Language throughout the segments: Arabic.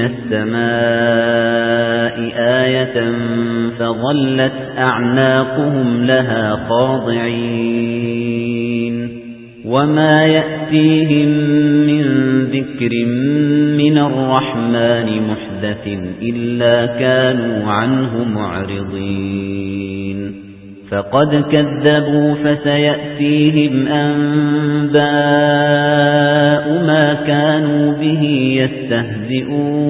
من السماء آية فظلت أعناقهم لها خاضعين وما يأتيهم من ذكر من الرحمن محدث إلا كانوا عنه معرضين فقد كذبوا فسيأتيهم أنباء ما كانوا به يستهزئون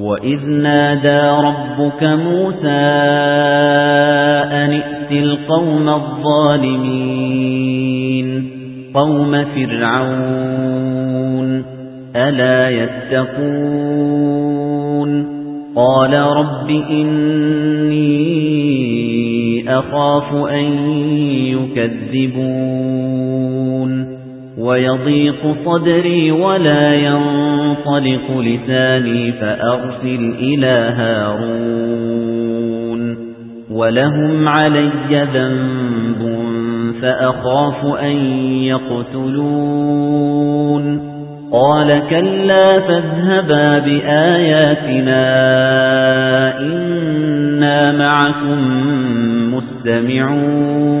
وَإِذْ نَادَى رَبُّكَ مُوسَىٰ أَنِ ائْتِ الْقَوْمَ الظَّالِمِينَ قَوْمَ فِرْعَوْنَ أَلَا يَتَّقُونَ قَالَ رَبِّ إِنِّي أَخَافُ أَن يُكَذِّبُونِ وَيَضِيقُ صَدْرِي وَلَا يَنطَلِقُ لِسَانِي فَأَرْسِلْ إِلَى هَارُونَ وَلَهُمْ عَلَيَّ ذَنبٌ فَأَخَافُ أَن يَقْتُلُونِ قَالَ كَلَّا فَاذْهَبَا بِآيَاتِنَا إِنَّا مَعَكُمْ مُسْتَمِعُونَ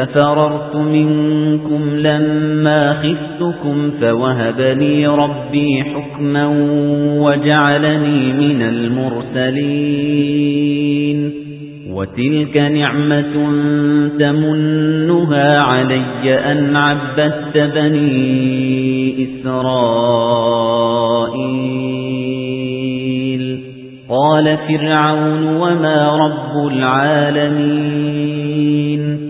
فَفَرَرْتُ مِنكُمْ لَمَّا خِفْتُكُمْ فَوَهَبَ لِي رَبِّي حُكْمًا وَجَعَلَنِي مِنَ الْمُرْسَلِينَ وَتِلْكَ نِعْمَةٌ تَمُنُّهَا عَلَيَّ أَنْ عَبَّدتَّ بَنِي إِسْرَائِيلَ. قَالَ فِرْعَوْنُ وَمَا رَبُّ الْعَالَمِينَ.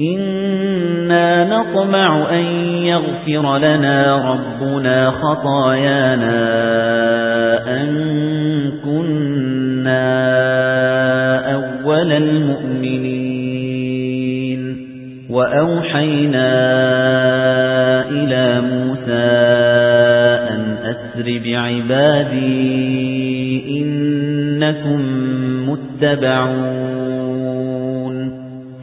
إِنَّا نَطْمَعُ أَن يَغْفِرَ لَنَا رَبُّنَا خَطَايَانَا أَن كُنَّا أَوَّلَ الْمُؤْمِنِينَ وَأَوْحَيْنَا إِلَى مُوسَى أَنْ أَسْرِ بِعِبَادِي إِنَّكُمْ مُتَّبَعُونَ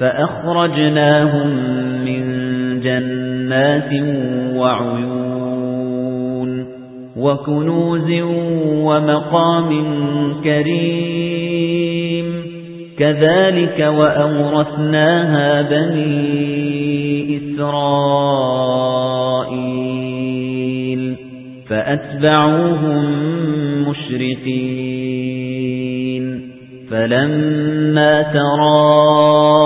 فَأَخْرَجْنَاهُمْ مِنْ جَنَّاتٍ وَعُيُونٍ وَكُنُوزٍ وَمَقَامٍ كَرِيمٍ كَذَلِكَ وَأَوْرَثْنَاهَا بَنِي إِسْرَائِيلَ فَأَتْبَعُوهُم مُشْرِقِينَ فَلَمَّا الْجَمْعَانِ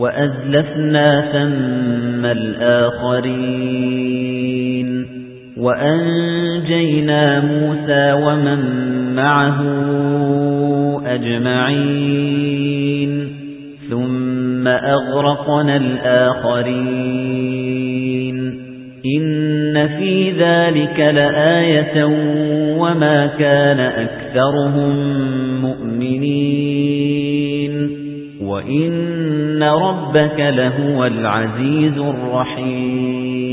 وَأَزْلَفْنَا ثَمَّ الْآخَرِينَ وأنجينا موسى ومن معه أجمعين ثم أغرقنا الآخرين إن في ذلك لآية وما كان أكثرهم مؤمنين وإن ربك لهو العزيز الرحيم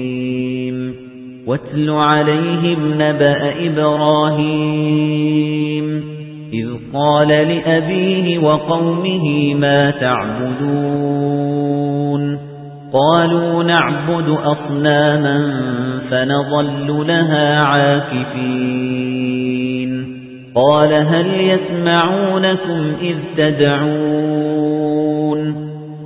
واتل عليهم نبأ إبراهيم إذ قال لأبيه وقومه ما تعبدون قالوا نعبد أصناما فنظل لها عاكفين قال هل يسمعونكم إذ تدعون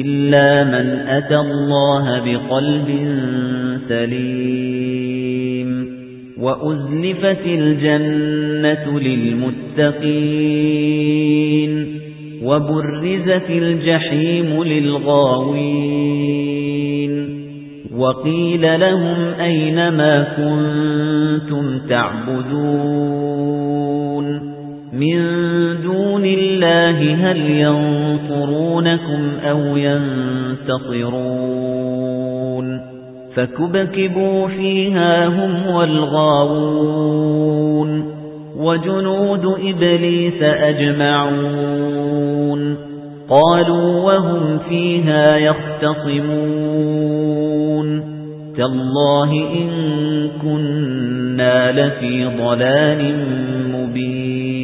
إلا من أتى الله بقلب سليم وأزلفت الجنة للمتقين وبرزت الجحيم للغاوين وقيل لهم أين ما كنتم تعبدون من دون الله هل ينصرونكم أو ينتصرون فكبكبوا فيها هم والغاوون وجنود إبليس أجمعون قالوا وهم فيها يختصمون تالله إن كنا لفي ضلال مبين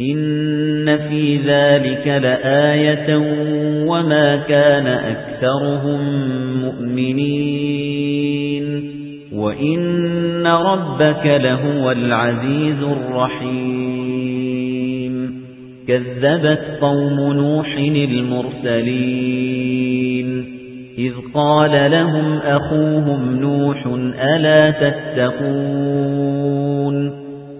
إن في ذلك لآية وما كان أكثرهم مؤمنين وإن ربك لهو العزيز الرحيم كذبت قوم نوح المرسلين إذ قال لهم أخوهم نوح ألا تتقون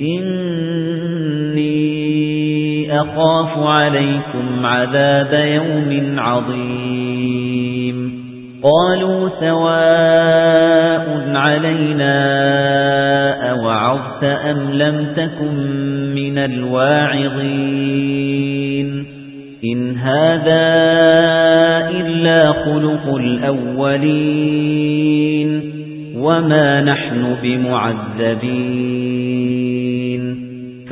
إِنِّي أَخَافُ عَلَيْكُمْ عَذَابَ يَوْمٍ عَظِيمٍ. قَالُوا سَوَاءٌ عَلَيْنَا أَوَعَظْتَ أَمْ لَمْ تَكُنْ مِنَ الْوَاعِظِينَ. إِنْ هَذَا إِلَّا خُلُقُ الْأَوَّلِينَ. وَمَا نَحْنُ بِمُعَذَّبِينَ.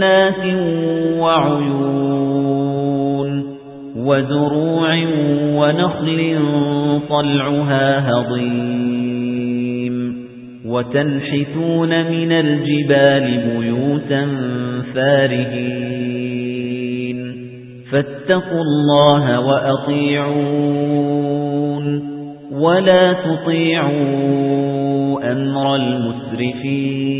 جَنَّاتٍ وَعُيُونٍ وَزُرُوعٍ وَنَخْلٍ طَلْعُهَا هَضِيمٌ وَتَنْحِتُونَ مِنَ الْجِبَالِ بُيُوتًا فَارِهِينَ فَاتَّقُوا اللَّهَ وَأَطِيعُونِ وَلَا تُطِيعُوا أَمْرَ الْمُسْرِفِينَ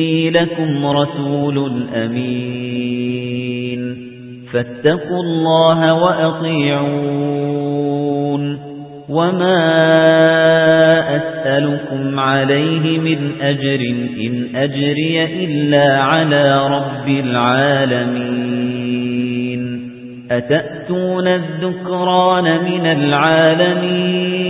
إني لكم رسول أمين. فاتقوا الله وأطيعون. وما أسألكم عليه من أجر إن أجري إلا على رب العالمين. أتأتون الذكران من العالمين؟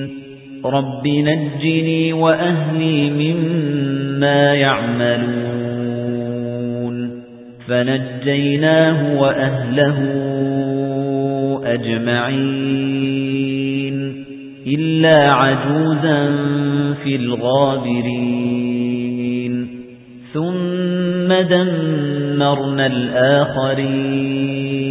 رب نجني وأهلي مما يعملون فنجيناه وأهله أجمعين إلا عجوزا في الغابرين ثم دمرنا الآخرين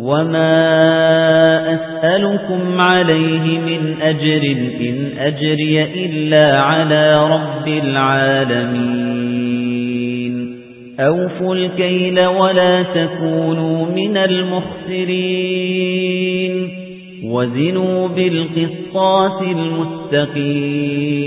وما أسألكم عليه من أجر إن أجري إلا على رب العالمين أوفوا الكيل ولا تكونوا من المخسرين وزنوا بالقسطاس المستقيم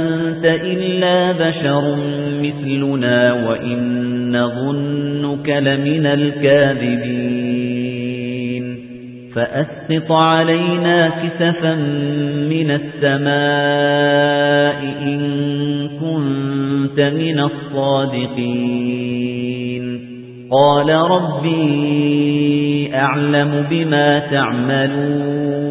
إلا بشر مثلنا وإن نظنك لمن الكاذبين فأسقط علينا كسفا من السماء إن كنت من الصادقين قال ربي أعلم بما تعملون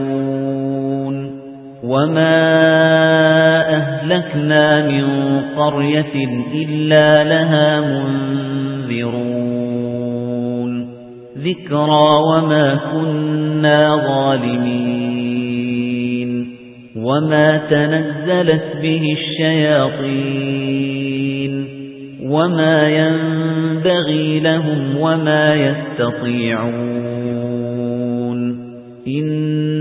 وَمَا أَهْلَكْنَا مِن قَرْيَةٍ إِلَّا لَهَا مُنذِرُونَ ذِكْرَىٰ وَمَا كُنَّا ظَالِمِينَ وَمَا تَنَزَّلَتْ بِهِ الشَّيَاطِينُ وَمَا يَنبَغِي لَهُمْ وَمَا يَسْتَطِيعُونَ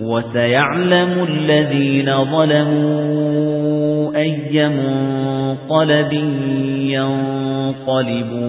وَسَيَعْلَمُ الَّذِينَ ظَلَمُوا أَيَّ مُنقَلَبٍ يَنقَلِبُونَ.